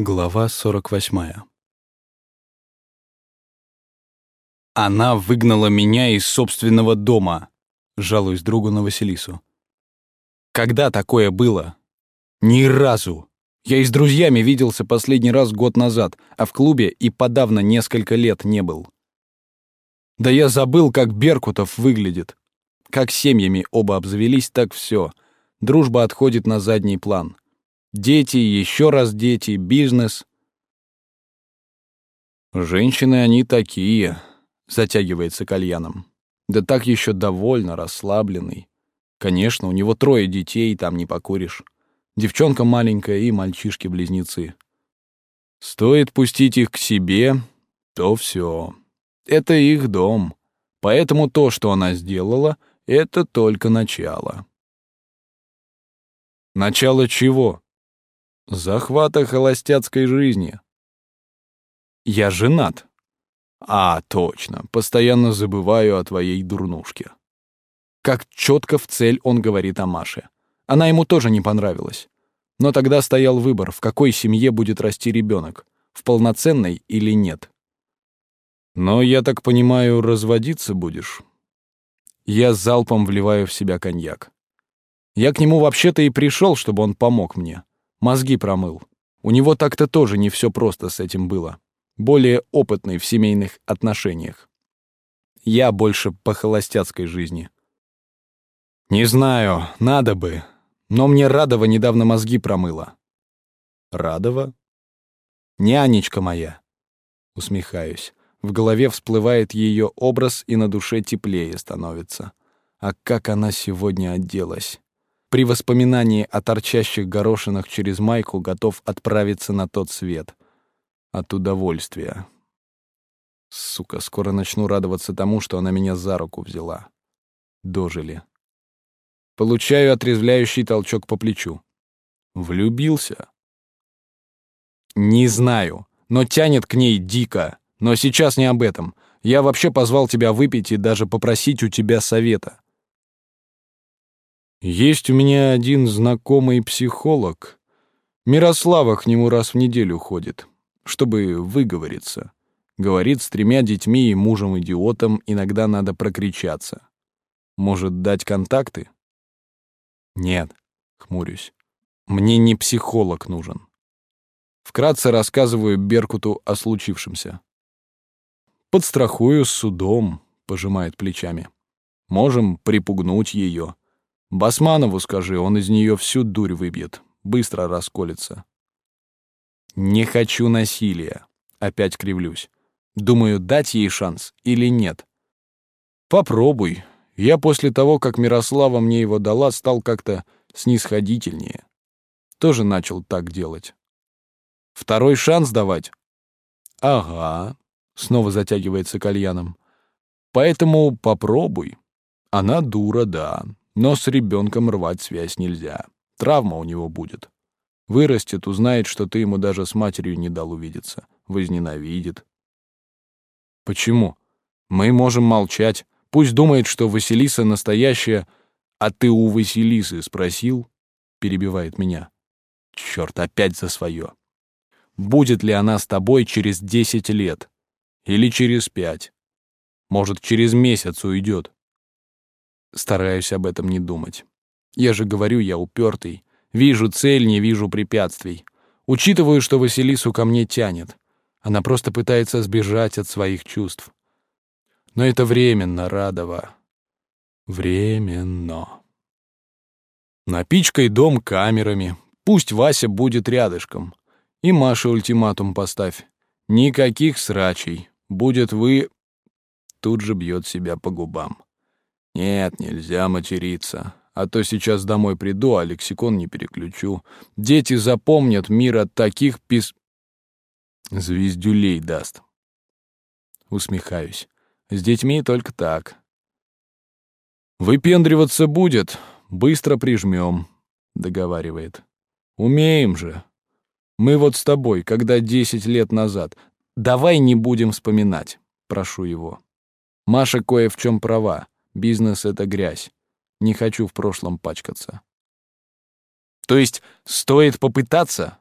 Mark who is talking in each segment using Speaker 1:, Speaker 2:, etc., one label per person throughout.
Speaker 1: Глава 48 «Она выгнала меня из собственного дома», — жалуюсь другу на Василису. «Когда такое было? Ни разу. Я и с друзьями виделся последний раз год назад, а в клубе и подавно несколько лет не был. Да я забыл, как Беркутов выглядит. Как семьями оба обзавелись, так все. Дружба отходит на задний план». Дети, еще раз дети, бизнес. Женщины они такие, затягивается кальяном. Да так еще довольно расслабленный. Конечно, у него трое детей, там не покуришь. Девчонка маленькая и мальчишки-близнецы. Стоит пустить их к себе, то все. Это их дом. Поэтому то, что она сделала, это только начало. Начало чего? Захвата холостяцкой жизни. Я женат. А, точно, постоянно забываю о твоей дурнушке. Как четко в цель он говорит о Маше. Она ему тоже не понравилась. Но тогда стоял выбор, в какой семье будет расти ребенок, в полноценной или нет. Но, я так понимаю, разводиться будешь? Я залпом вливаю в себя коньяк. Я к нему вообще-то и пришел, чтобы он помог мне. Мозги промыл. У него так-то тоже не все просто с этим было. Более опытный в семейных отношениях. Я больше по холостяцкой жизни. Не знаю, надо бы. Но мне Радова недавно мозги промыла. Радова? Нянечка моя. Усмехаюсь. В голове всплывает ее образ, и на душе теплее становится. А как она сегодня оделась. При воспоминании о торчащих горошинах через майку готов отправиться на тот свет. От удовольствия. Сука, скоро начну радоваться тому, что она меня за руку взяла. Дожили. Получаю отрезвляющий толчок по плечу. Влюбился? Не знаю, но тянет к ней дико. Но сейчас не об этом. Я вообще позвал тебя выпить и даже попросить у тебя совета. Есть у меня один знакомый психолог. Мирослава к нему раз в неделю ходит, чтобы выговориться. Говорит, с тремя детьми и мужем-идиотом иногда надо прокричаться. Может, дать контакты? Нет, хмурюсь. Мне не психолог нужен. Вкратце рассказываю Беркуту о случившемся. Подстрахую с судом, пожимает плечами. Можем припугнуть ее. Басманову скажи, он из нее всю дурь выбьет, быстро расколется. Не хочу насилия. Опять кривлюсь. Думаю, дать ей шанс или нет. Попробуй. Я после того, как Мирослава мне его дала, стал как-то снисходительнее. Тоже начал так делать. Второй шанс давать? Ага. Снова затягивается кальяном. Поэтому попробуй. Она дура, да, но с ребенком рвать связь нельзя. Травма у него будет. Вырастет, узнает, что ты ему даже с матерью не дал увидеться. Возненавидит. Почему? Мы можем молчать. Пусть думает, что Василиса настоящая. А ты у Василисы спросил? Перебивает меня. Черт, опять за свое. Будет ли она с тобой через десять лет? Или через пять? Может, через месяц уйдет? Стараюсь об этом не думать. Я же говорю, я упертый. Вижу цель, не вижу препятствий. Учитываю, что Василису ко мне тянет. Она просто пытается сбежать от своих чувств. Но это временно, Радова. Временно. Напичкай дом камерами. Пусть Вася будет рядышком. И Маше ультиматум поставь. Никаких срачей. Будет вы... Тут же бьет себя по губам. Нет, нельзя материться. А то сейчас домой приду, а лексикон не переключу. Дети запомнят мир от таких пис... Звездюлей даст. Усмехаюсь. С детьми только так. Выпендриваться будет, быстро прижмем, договаривает. Умеем же. Мы вот с тобой, когда десять лет назад. Давай не будем вспоминать, прошу его. Маша кое в чем права. Бизнес — это грязь. Не хочу в прошлом пачкаться. То есть стоит попытаться?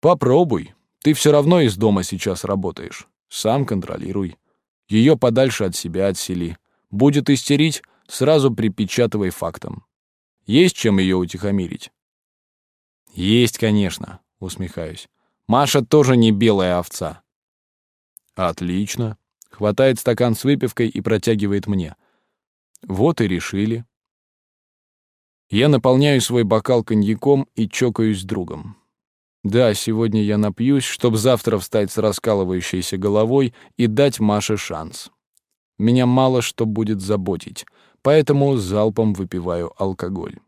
Speaker 1: Попробуй. Ты все равно из дома сейчас работаешь. Сам контролируй. Ее подальше от себя отсели. Будет истерить, сразу припечатывай фактом. Есть чем ее утихомирить? Есть, конечно, усмехаюсь. Маша тоже не белая овца. Отлично. Хватает стакан с выпивкой и протягивает мне. Вот и решили. Я наполняю свой бокал коньяком и чокаюсь с другом. Да, сегодня я напьюсь, чтобы завтра встать с раскалывающейся головой и дать Маше шанс. Меня мало что будет заботить, поэтому залпом выпиваю алкоголь.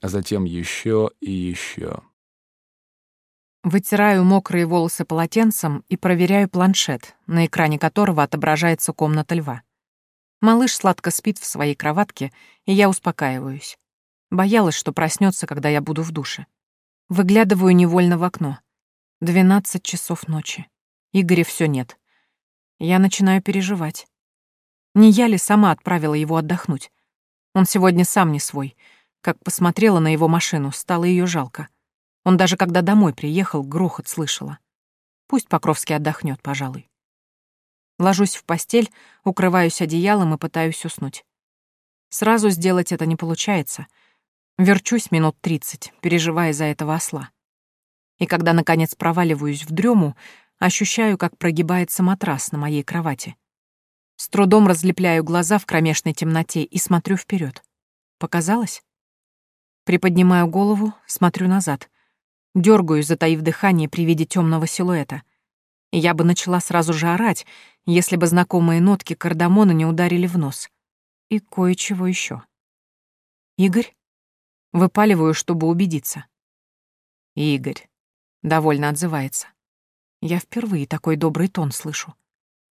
Speaker 1: А затем еще и еще.
Speaker 2: Вытираю мокрые волосы полотенцем и проверяю планшет, на экране которого отображается комната льва. Малыш сладко спит в своей кроватке, и я успокаиваюсь. Боялась, что проснется, когда я буду в душе. Выглядываю невольно в окно. Двенадцать часов ночи. Игоря все нет. Я начинаю переживать. Не я ли сама отправила его отдохнуть? Он сегодня сам не свой. Как посмотрела на его машину, стало ее жалко. Он даже когда домой приехал, грохот слышала. Пусть Покровский отдохнет, пожалуй. Ложусь в постель, укрываюсь одеялом и пытаюсь уснуть. Сразу сделать это не получается. Верчусь минут тридцать, переживая за этого осла. И когда, наконец, проваливаюсь в дрему, ощущаю, как прогибается матрас на моей кровати. С трудом разлепляю глаза в кромешной темноте и смотрю вперед. Показалось? Приподнимаю голову, смотрю назад. Дергаюсь, затаив дыхание при виде темного силуэта. Я бы начала сразу же орать, если бы знакомые нотки кардамона не ударили в нос. И кое-чего еще. «Игорь?» Выпаливаю, чтобы убедиться. «Игорь», — довольно отзывается. Я впервые такой добрый тон слышу.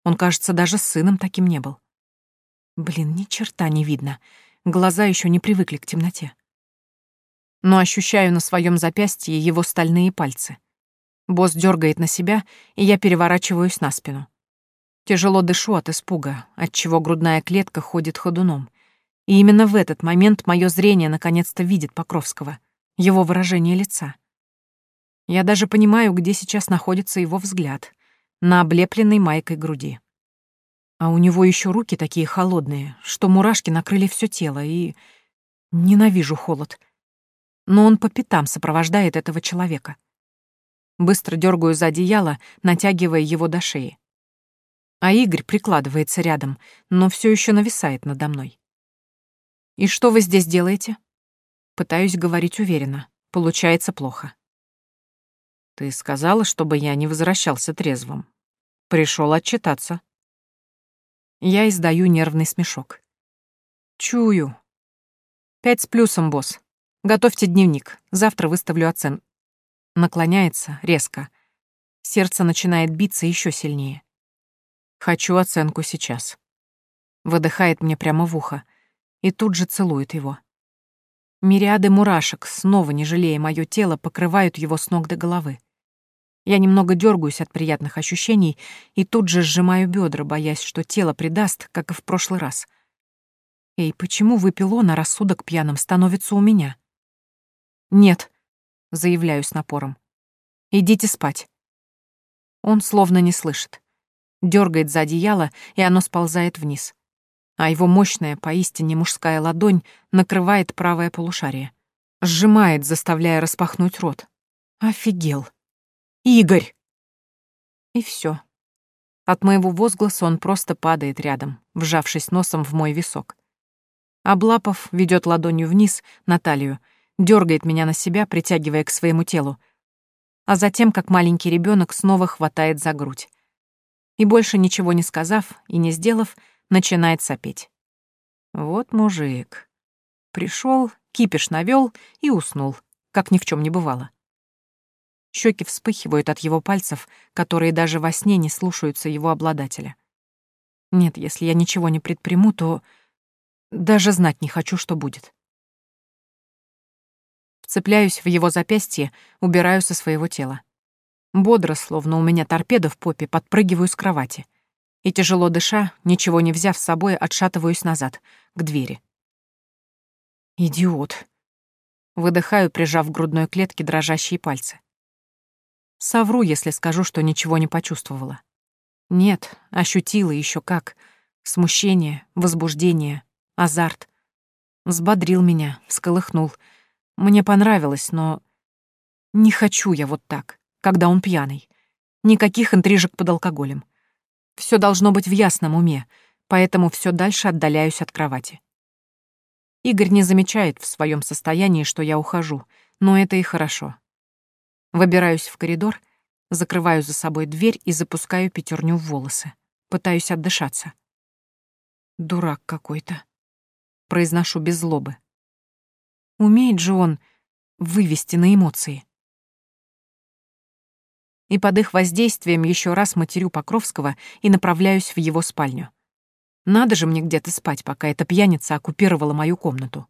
Speaker 2: Он, кажется, даже с сыном таким не был. Блин, ни черта не видно. Глаза еще не привыкли к темноте но ощущаю на своем запястье его стальные пальцы. Босс дергает на себя, и я переворачиваюсь на спину. Тяжело дышу от испуга, отчего грудная клетка ходит ходуном. И именно в этот момент мое зрение наконец-то видит Покровского, его выражение лица. Я даже понимаю, где сейчас находится его взгляд, на облепленной майкой груди. А у него еще руки такие холодные, что мурашки накрыли все тело, и... Ненавижу холод — но он по пятам сопровождает этого человека. Быстро дергаю за одеяло, натягивая его до шеи. А Игорь прикладывается рядом, но все еще нависает надо мной. «И что вы здесь делаете?» Пытаюсь говорить уверенно. Получается плохо. «Ты сказала, чтобы я не возвращался трезвым. Пришел отчитаться». Я издаю нервный смешок. «Чую. Пять с плюсом, босс. Готовьте дневник. Завтра выставлю оцен. Наклоняется резко. Сердце начинает биться еще сильнее. Хочу оценку сейчас. Выдыхает мне прямо в ухо и тут же целует его. Мириады мурашек, снова не жалея мое тело, покрывают его с ног до головы. Я немного дергаюсь от приятных ощущений и тут же сжимаю бедра, боясь, что тело предаст, как и в прошлый раз. Эй, почему выпил он, а рассудок пьяным становится у меня? «Нет», — заявляю с напором. «Идите спать». Он словно не слышит. Дергает за одеяло, и оно сползает вниз. А его мощная, поистине мужская ладонь накрывает правое полушарие. Сжимает, заставляя распахнуть рот. Офигел. «Игорь!» И все. От моего возгласа он просто падает рядом, вжавшись носом в мой висок. Облапов ведет ладонью вниз, на талию, дергает меня на себя, притягивая к своему телу, а затем, как маленький ребенок, снова хватает за грудь. И больше ничего не сказав и не сделав, начинает сопеть. Вот мужик. Пришел, кипиш навел и уснул, как ни в чем не бывало. Щеки вспыхивают от его пальцев, которые даже во сне не слушаются его обладателя. Нет, если я ничего не предприму, то даже знать не хочу, что будет. Вцепляюсь в его запястье, убираю со своего тела. Бодро, словно у меня торпеда в попе, подпрыгиваю с кровати. И, тяжело дыша, ничего не взяв с собой, отшатываюсь назад, к двери. «Идиот!» Выдыхаю, прижав к грудной клетке дрожащие пальцы. Совру, если скажу, что ничего не почувствовала. Нет, ощутила еще как. Смущение, возбуждение, азарт. Взбодрил меня, всколыхнул. Мне понравилось, но... Не хочу я вот так, когда он пьяный. Никаких интрижек под алкоголем. Все должно быть в ясном уме, поэтому все дальше отдаляюсь от кровати. Игорь не замечает в своем состоянии, что я ухожу, но это и хорошо. Выбираюсь в коридор, закрываю за собой дверь и запускаю пятерню в волосы. Пытаюсь отдышаться. Дурак какой-то. Произношу без злобы. Умеет же он вывести на эмоции. И под их воздействием еще раз матерю Покровского и направляюсь в его спальню. Надо же мне где-то спать, пока эта пьяница оккупировала мою комнату.